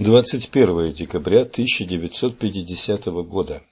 21 декабря 1950 года.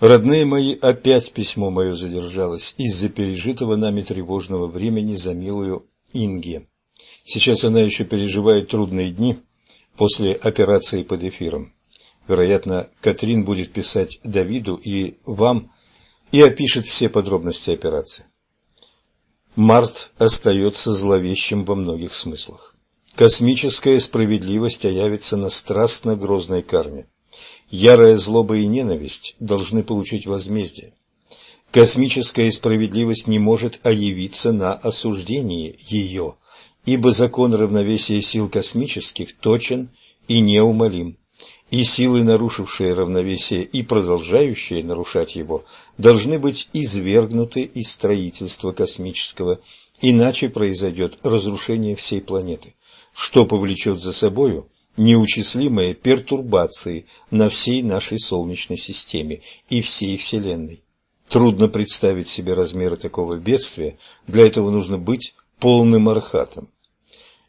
Родные мои, опять письмо мое задержалось из-за пережитого нами тревожного времени за милую Инге. Сейчас она еще переживает трудные дни после операции под эфиром. Вероятно, Катрин будет писать Давиду и вам и опишет все подробности операции. Март остается зловещим во многих смыслах. Космическая справедливость оявится на страстно грозной карме. Ярая злоба и ненависть должны получить возмездие. Космическая справедливость не может оявиться на осуждении ее, ибо закон равновесия сил космических точен и неумолим, и силы, нарушившие равновесие и продолжающие нарушать его, должны быть извергнуты из строительства космического, иначе произойдет разрушение всей планеты что повлечет за собою неучислимые пертурбации на всей нашей Солнечной системе и всей Вселенной. Трудно представить себе размеры такого бедствия, для этого нужно быть полным архатом.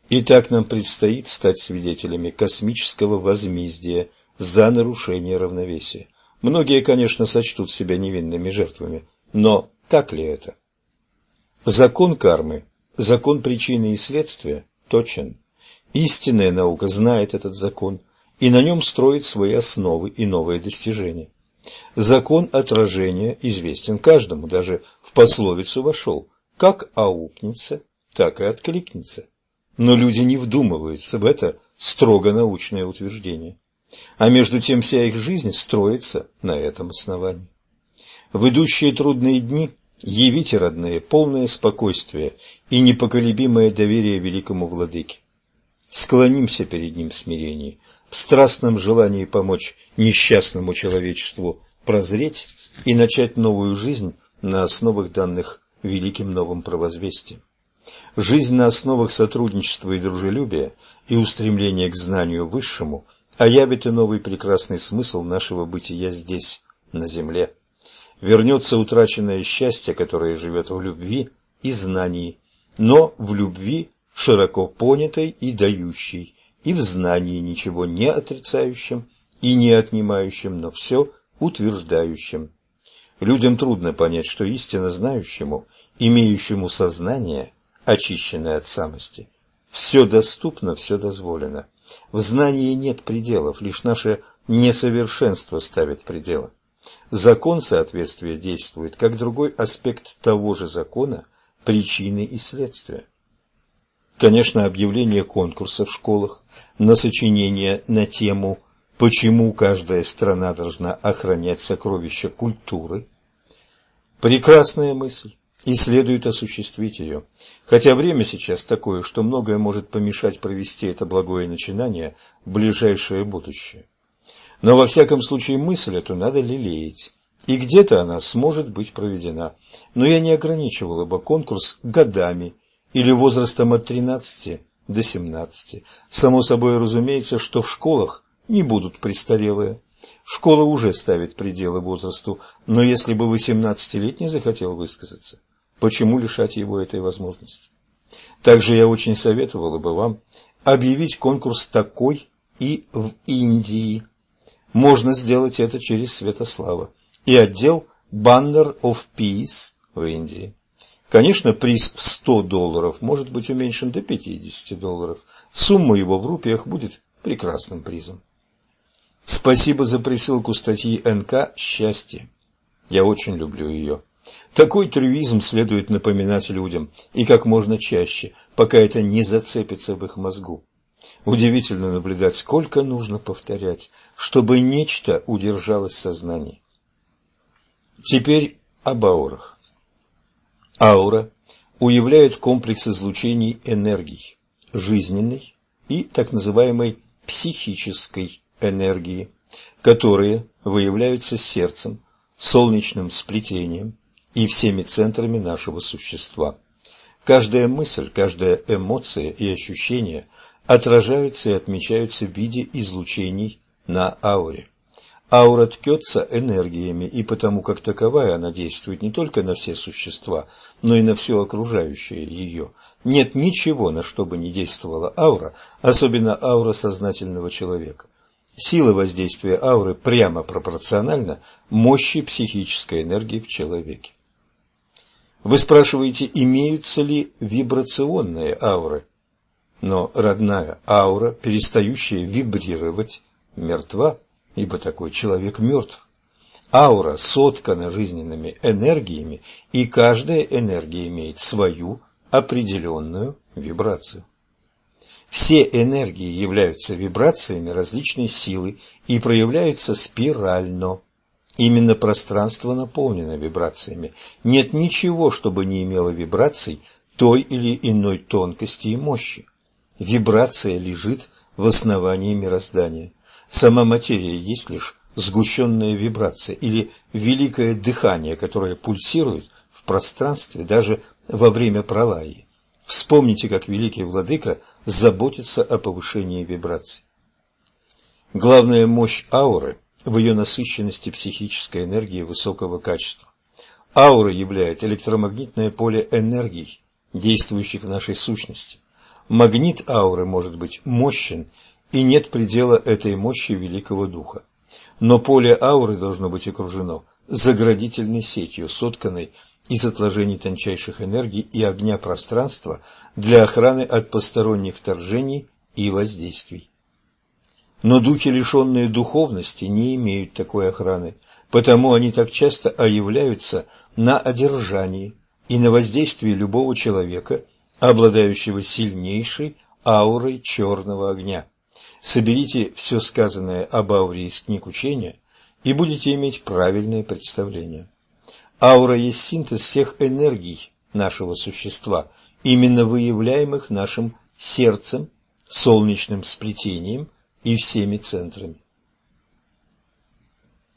Итак, нам предстоит стать свидетелями космического возмездия за нарушение равновесия. Многие, конечно, сочтут себя невинными жертвами, но так ли это? Закон кармы, закон причины и следствия точен. Истинная наука знает этот закон и на нем строит свои основы и новые достижения. Закон отражения известен каждому, даже в пословицу вошел, как аукнется, так и откликнется. Но люди не вдумываются в это строго научное утверждение. А между тем вся их жизнь строится на этом основании. В идущие трудные дни явите, родные, полное спокойствие и непоколебимое доверие великому владыке. Склонимся перед ним в смирении, в страстном желании помочь несчастному человечеству прозреть и начать новую жизнь на основах данных великим новым провозвестием. Жизнь на основах сотрудничества и дружелюбия и устремления к знанию высшему оявит и новый прекрасный смысл нашего бытия здесь, на земле. Вернется утраченное счастье, которое живет в любви и знании, но в любви широко понятой и дающей, и в знании ничего не отрицающем и не отнимающем, но все утверждающим. Людям трудно понять, что истинно знающему, имеющему сознание, очищенное от самости, все доступно, все дозволено. В знании нет пределов, лишь наше несовершенство ставит пределы. Закон соответствия действует как другой аспект того же закона, причины и следствия. Конечно, объявление конкурса в школах на сочинение на тему «Почему каждая страна должна охранять сокровища культуры?» Прекрасная мысль, и следует осуществить ее. Хотя время сейчас такое, что многое может помешать провести это благое начинание в ближайшее будущее. Но во всяком случае мысль эту надо лелеять, и где-то она сможет быть проведена. Но я не ограничивала бы конкурс годами или возрастом от 13 до 17. Само собой разумеется, что в школах не будут престарелые. Школа уже ставит пределы возрасту, но если бы 18-летний захотел высказаться, почему лишать его этой возможности? Также я очень советовала бы вам объявить конкурс такой и в Индии. Можно сделать это через Святослава и отдел Banner of Peace в Индии. Конечно, приз в 100 долларов может быть уменьшен до 50 долларов. Сумма его в рупиях будет прекрасным призом. Спасибо за присылку статьи НК «Счастье». Я очень люблю ее. Такой трюизм следует напоминать людям, и как можно чаще, пока это не зацепится в их мозгу. Удивительно наблюдать, сколько нужно повторять, чтобы нечто удержалось в сознании. Теперь об аурах. Аура уявляет комплекс излучений энергий, жизненной и так называемой психической энергии, которые выявляются сердцем, солнечным сплетением и всеми центрами нашего существа. Каждая мысль, каждая эмоция и ощущение отражаются и отмечаются в виде излучений на ауре. Аура ткется энергиями, и потому как таковая она действует не только на все существа, но и на все окружающее ее. Нет ничего, на что бы не действовала аура, особенно аура сознательного человека. Сила воздействия ауры прямо пропорциональна мощи психической энергии в человеке. Вы спрашиваете, имеются ли вибрационные ауры? Но родная аура, перестающая вибрировать, мертва ибо такой человек мертв. Аура соткана жизненными энергиями, и каждая энергия имеет свою определенную вибрацию. Все энергии являются вибрациями различной силы и проявляются спирально. Именно пространство наполнено вибрациями. Нет ничего, чтобы не имело вибраций той или иной тонкости и мощи. Вибрация лежит в основании мироздания. Сама материя есть лишь сгущенная вибрация или великое дыхание, которое пульсирует в пространстве даже во время пролаи. Вспомните, как великий владыка заботится о повышении вибраций. Главная мощь ауры в ее насыщенности психической энергии высокого качества. Аура являет электромагнитное поле энергий, действующих в нашей сущности. Магнит ауры может быть мощен и нет предела этой мощи великого духа. Но поле ауры должно быть окружено заградительной сетью, сотканной из отложений тончайших энергий и огня пространства для охраны от посторонних вторжений и воздействий. Но духи, лишенные духовности, не имеют такой охраны, потому они так часто оявляются на одержании и на воздействии любого человека, обладающего сильнейшей аурой черного огня. Соберите все сказанное об ауре из книг учения и будете иметь правильное представление. Аура есть синтез всех энергий нашего существа, именно выявляемых нашим сердцем, солнечным сплетением и всеми центрами.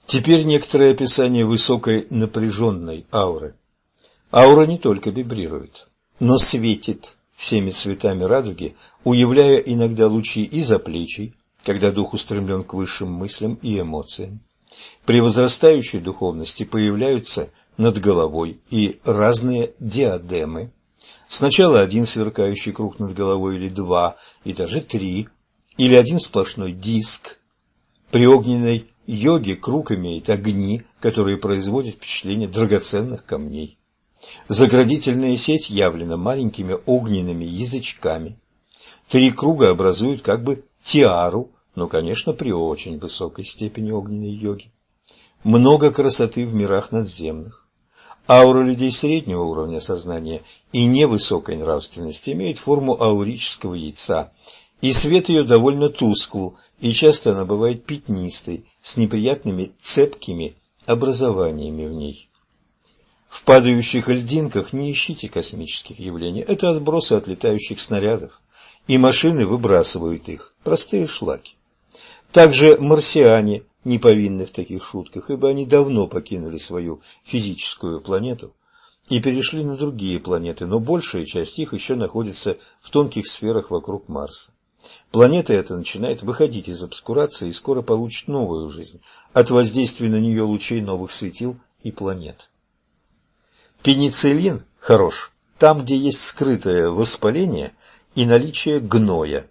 Теперь некоторое описание высокой напряженной ауры. Аура не только вибрирует, но светит всеми цветами радуги, уявляя иногда лучи и заплечий, когда дух устремлен к высшим мыслям и эмоциям. При возрастающей духовности появляются над головой и разные диадемы. Сначала один сверкающий круг над головой или два, и даже три, или один сплошной диск. При огненной йоге круг имеет огни, которые производят впечатление драгоценных камней. Заградительная сеть явлена маленькими огненными язычками. Три круга образуют как бы тиару, но, конечно, при очень высокой степени огненной йоги. Много красоты в мирах надземных. Аура людей среднего уровня сознания и невысокой нравственности имеет форму аурического яйца, и свет ее довольно тускл, и часто она бывает пятнистой, с неприятными цепкими образованиями в ней. В падающих льдинках не ищите космических явлений, это отбросы от летающих снарядов, и машины выбрасывают их, простые шлаки. Также марсиане не повинны в таких шутках, ибо они давно покинули свою физическую планету и перешли на другие планеты, но большая часть их еще находится в тонких сферах вокруг Марса. Планета эта начинает выходить из обскурации и скоро получит новую жизнь от воздействия на нее лучей новых светил и планет. Пенициллин хорош там, где есть скрытое воспаление и наличие гноя.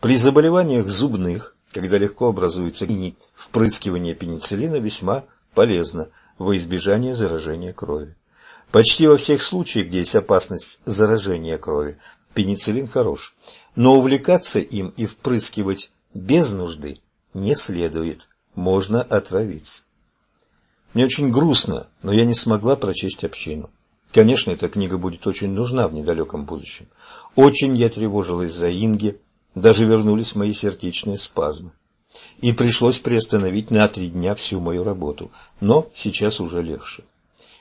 При заболеваниях зубных, когда легко образуется гний, впрыскивание пенициллина весьма полезно во избежание заражения крови. Почти во всех случаях, где есть опасность заражения крови, пенициллин хорош, но увлекаться им и впрыскивать без нужды не следует, можно отравиться. Мне очень грустно, но я не смогла прочесть общину. Конечно, эта книга будет очень нужна в недалеком будущем. Очень я тревожилась за Инги, даже вернулись мои сердечные спазмы. И пришлось приостановить на три дня всю мою работу, но сейчас уже легче.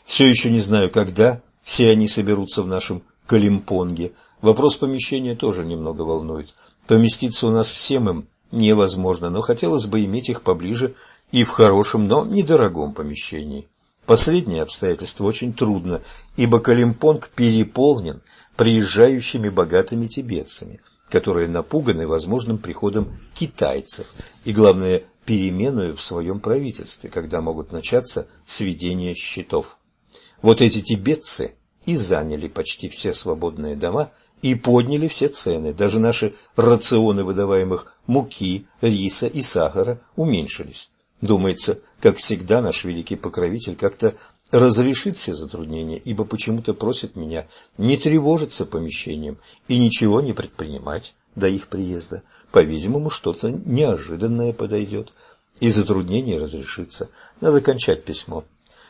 Все еще не знаю, когда все они соберутся в нашем Калимпонге. Вопрос помещения тоже немного волнует. Поместиться у нас всем им невозможно, но хотелось бы иметь их поближе и в хорошем, но недорогом помещении. Последнее обстоятельство очень трудно, ибо Калимпонг переполнен приезжающими богатыми тибетцами, которые напуганы возможным приходом китайцев и, главное, переменную в своем правительстве, когда могут начаться сведения счетов. Вот эти тибетцы и заняли почти все свободные дома и подняли все цены. Даже наши рационы выдаваемых муки, риса и сахара уменьшились. Думается, как всегда, наш великий покровитель как-то разрешит все затруднения, ибо почему-то просит меня не тревожиться помещением и ничего не предпринимать до их приезда. По-видимому, что-то неожиданное подойдет, и затруднение разрешится. Надо кончать письмо.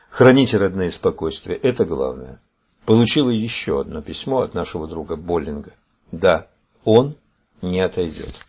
Храните родное спокойствие, это главное. Получила еще одно письмо от нашего друга Боллинга. Да, он не отойдет.